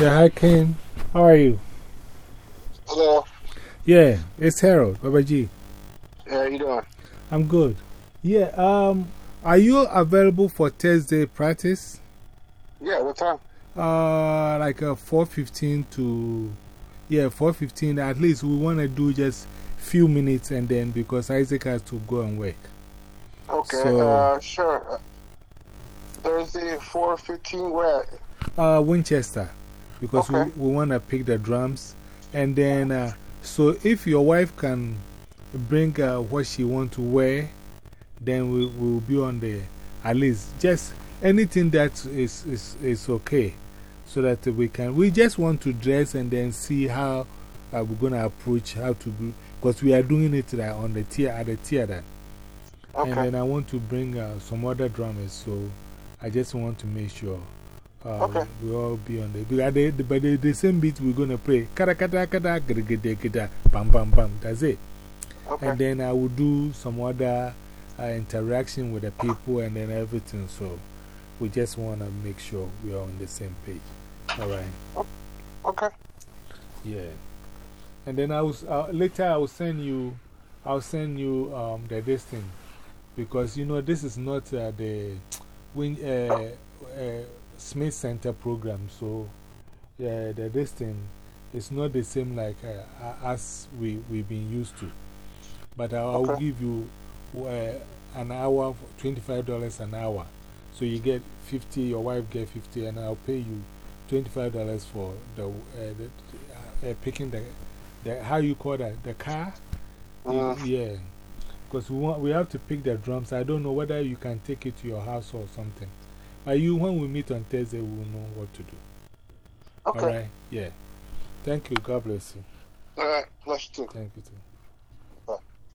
Yeah, hi Ken. How are you? Hello. Yeah, it's Harold, Baba G. Yeah, how you doing? I'm good. Yeah, um, are you available for Thursday practice? Yeah, what time? Uh, like uh, 4.15 to, yeah, 4.15. At least we want to do just few minutes and then because Isaac has to go and work. Okay, So- uh, sure. Thursday, 4.15, where? Uh, Winchester. Because Okay. we, we want to pick the drums. And then, uh, so if your wife can bring uh, what she want to wear, then we we will be on the, at least just anything that is, is, is okay. So that we can, we just want to dress and then see how uh, we're going to approach, how to do, because we are doing it like, on the theater, at the theater. And then I want to bring uh, some other drummers, so I just want to make sure uh, Okay. we all be on the. They, the, but the, the same beat we're going to play. Kata kata kata, gada gada pam pam pam. That's it. Okay. And then I will do some other uh, interaction with the people and then everything. So we just want to make sure we are on the same page. All right. Okay. Yeah. And then I was, uh, later I will send you, I'll send you um, the this thing. Because, you know, this is not uh, the win, uh, uh, Smith Center program. So, yeah, the this thing is not the same like uh, as we, we've been used to. But I, I'll Okay. give you uh, an hour, $25 an hour. So you get 50, your wife get 50, and I'll pay you $25 for the, uh, the uh, picking the, the, how you call that, the car? Uh, Yeah. Because we, want, we have to pick the drums. I don't know whether you can take it to your house or something. But you, when we meet on Thursday, we will know what to do. okay. All right? Yeah. Thank you. God bless you. All right. Bless you too. Thank you too.